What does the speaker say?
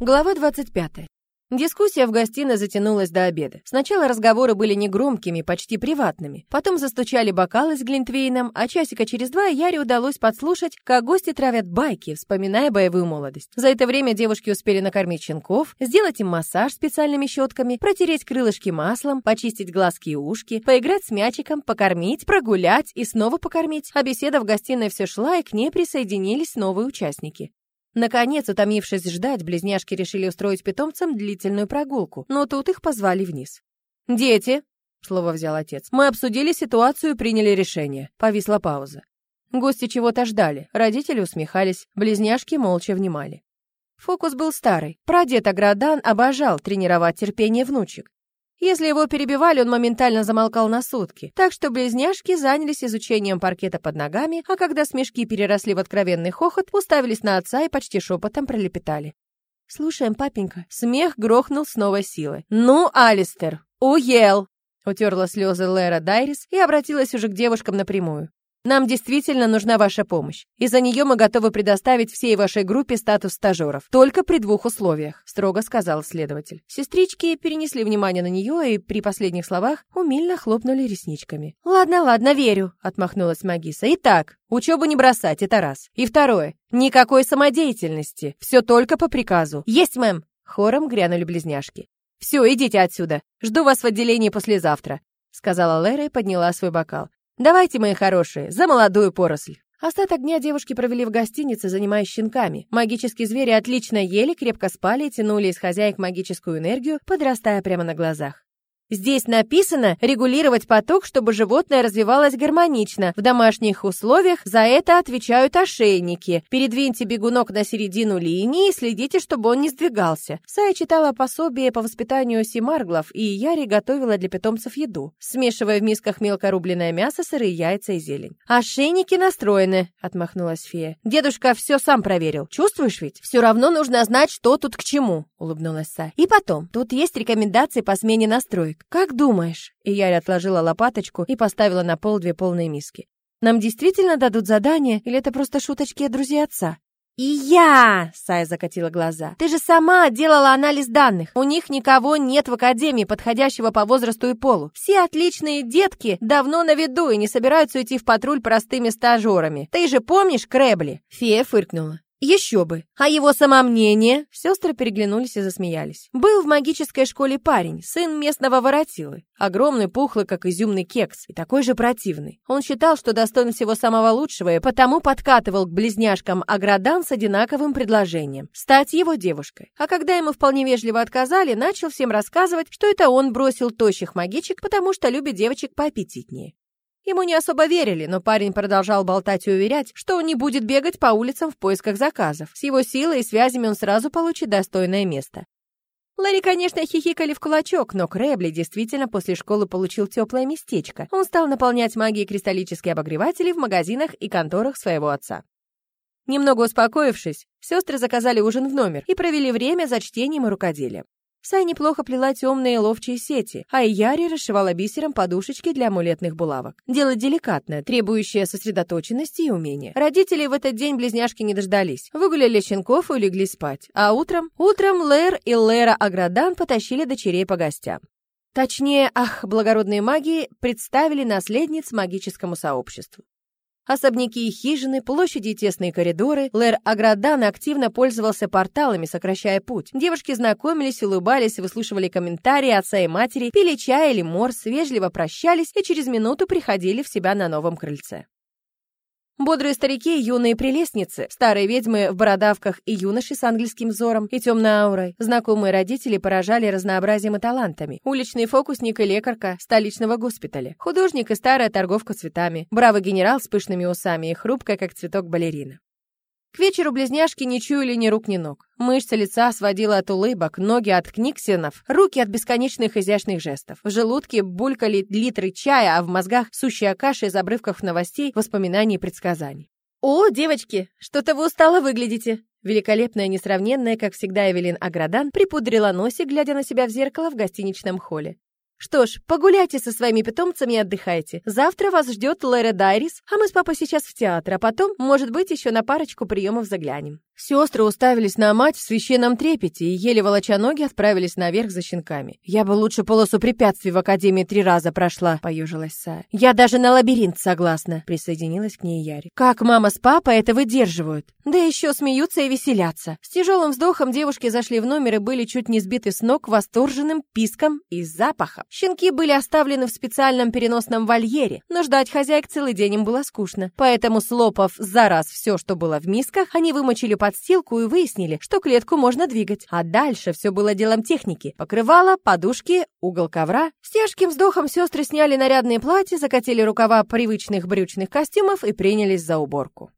Глава 25. Дискуссия в гостиной затянулась до обеда. Сначала разговоры были негромкими, почти приватными. Потом застучали бокалы с глинтвейном, а часика через два Яре удалось подслушать, как гости травят байки, вспоминая боевую молодость. За это время девушки успели накормить щенков, сделать им массаж специальными щетками, протереть крылышки маслом, почистить глазки и ушки, поиграть с мячиком, покормить, прогулять и снова покормить. А беседа в гостиной все шла, и к ней присоединились новые участники. Наконец, утомившись ждать, близняшки решили устроить питомцам длительную прогулку, но тут их позвали вниз. «Дети!» — слово взял отец. «Мы обсудили ситуацию и приняли решение». Повисла пауза. Гости чего-то ждали, родители усмехались, близняшки молча внимали. Фокус был старый. Прадед Аградан обожал тренировать терпение внучек. Если его перебивали, он моментально замолкал на сутки. Так что близняшки занялись изучением паркета под ногами, а когда смешки переросли в откровенный хохот, уставились на отца и почти шепотом пролепетали. «Слушаем, папенька». Смех грохнул с новой силой. «Ну, Алистер, уел!» Утерла слезы Лера Дайрис и обратилась уже к девушкам напрямую. Нам действительно нужна ваша помощь. И за нее мы готовы предоставить всей вашей группе статус стажеров. Только при двух условиях», — строго сказал следователь. Сестрички перенесли внимание на нее и при последних словах умильно хлопнули ресничками. «Ладно, ладно, верю», — отмахнулась Магиса. «Итак, учебу не бросать, это раз. И второе, никакой самодеятельности. Все только по приказу. Есть, мэм!» Хором грянули близняшки. «Все, идите отсюда. Жду вас в отделении послезавтра», — сказала Лера и подняла свой бокал. Давайте, мои хорошие, за молодую поросль. Остаток дня девушки провели в гостинице, занимаясь щенками. Магические звери отлично ели, крепко спали и тянули из хозяек магическую энергию, подрастая прямо на глазах. Здесь написано регулировать поток, чтобы животное развивалось гармонично. В домашних условиях за это отвечают ошейники. Передвиньте бегунок на середину линии и следите, чтобы он не сдвигался. Сая читала пособие по воспитанию симарглов, и Яри готовила для питомцев еду, смешивая в мисках мелко рубленное мясо, сырые яйца и зелень. «Ошейники настроены», — отмахнулась фея. «Дедушка все сам проверил. Чувствуешь ведь? Все равно нужно знать, что тут к чему», — улыбнулась Сая. «И потом, тут есть рекомендации по смене настроек. «Как думаешь?» И Яря отложила лопаточку и поставила на пол две полные миски. «Нам действительно дадут задание, или это просто шуточки от друзей отца?» «И я!» — Сая закатила глаза. «Ты же сама делала анализ данных. У них никого нет в академии, подходящего по возрасту и полу. Все отличные детки давно на виду и не собираются идти в патруль простыми стажерами. Ты же помнишь Крэбли?» Фея фыркнула. Еще бы. А его самомнение? Сестры переглянулись и засмеялись. Был в магической школе парень, сын местного воротилы. Огромный, пухлый, как изюмный кекс, и такой же противный. Он считал, что достоин всего самого лучшего, и потому подкатывал к близняшкам Аградан с одинаковым предложением – стать его девушкой. А когда ему вполне вежливо отказали, начал всем рассказывать, что это он бросил тощих магичек, потому что любит девочек поаппетитнее. Ему не особо верили, но парень продолжал болтать и уверять, что он не будет бегать по улицам в поисках заказов. С его силой и связями он сразу получит достойное место. Ларри, конечно, хихикали в кулачок, но Крэбли действительно после школы получил теплое местечко. Он стал наполнять магией кристаллические обогреватели в магазинах и конторах своего отца. Немного успокоившись, сестры заказали ужин в номер и провели время за чтением и рукоделием. Сай неплохо плела темные ловчие сети, а Яри расшивала бисером подушечки для амулетных булавок. Дело деликатное, требующее сосредоточенности и умения. Родители в этот день близняшки не дождались. Выгуляли щенков и улегли спать. А утром... Утром Лэр и Лера Аградан потащили дочерей по гостям. Точнее, ах, благородные маги представили наследниц магическому сообществу. Особняки и хижины, площади и тесные коридоры. Лэр Аградан активно пользовался порталами, сокращая путь. Девушки знакомились, улыбались, выслушивали комментарии отца и матери, пили чай или морс, вежливо прощались и через минуту приходили в себя на новом крыльце. Бодрые старики, юные прелестницы, старые ведьмы в бородавках и юноши с ангельским взором и темной аурой. Знакомые родители поражали разнообразием и талантами. Уличный фокусник и лекарка столичного госпиталя. Художник и старая торговка цветами. Бравый генерал с пышными усами и хрупкая, как цветок, балерина. К вечеру близняшки не чуяли ни рук, ни ног. Мышцы лица сводила от улыбок, ноги от книгсенов, руки от бесконечных изящных жестов. В желудке булькали литры чая, а в мозгах сущая каша из обрывков новостей, воспоминаний и предсказаний. «О, девочки, что-то вы устало выглядите!» Великолепная, несравненная, как всегда, Эвелин Аградан припудрила носик, глядя на себя в зеркало в гостиничном холле. Что ж, погуляйте со своими питомцами и отдыхайте. Завтра вас ждет Лэра Дайрис, а мы с папой сейчас в театр, а потом, может быть, еще на парочку приемов заглянем. Сестры уставились на мать в священном трепете и, еле волоча ноги, отправились наверх за щенками. «Я бы лучше полосу препятствий в Академии три раза прошла», — поежилась Сая. «Я даже на лабиринт согласна», — присоединилась к ней Яри. «Как мама с папой это выдерживают? Да еще смеются и веселятся». С тяжелым вздохом девушки зашли в номер и были чуть не сбиты с ног восторженным писком и запахом. Щенки были оставлены в специальном переносном вольере, но ждать хозяек целый день им было скучно. Поэтому, слопав за раз все, что было в мисках, они вымочили подстилку и выяснили, что клетку можно двигать. А дальше все было делом техники. Покрывало, подушки, угол ковра. С тяжким вздохом сестры сняли нарядные платья, закатили рукава привычных брючных костюмов и принялись за уборку.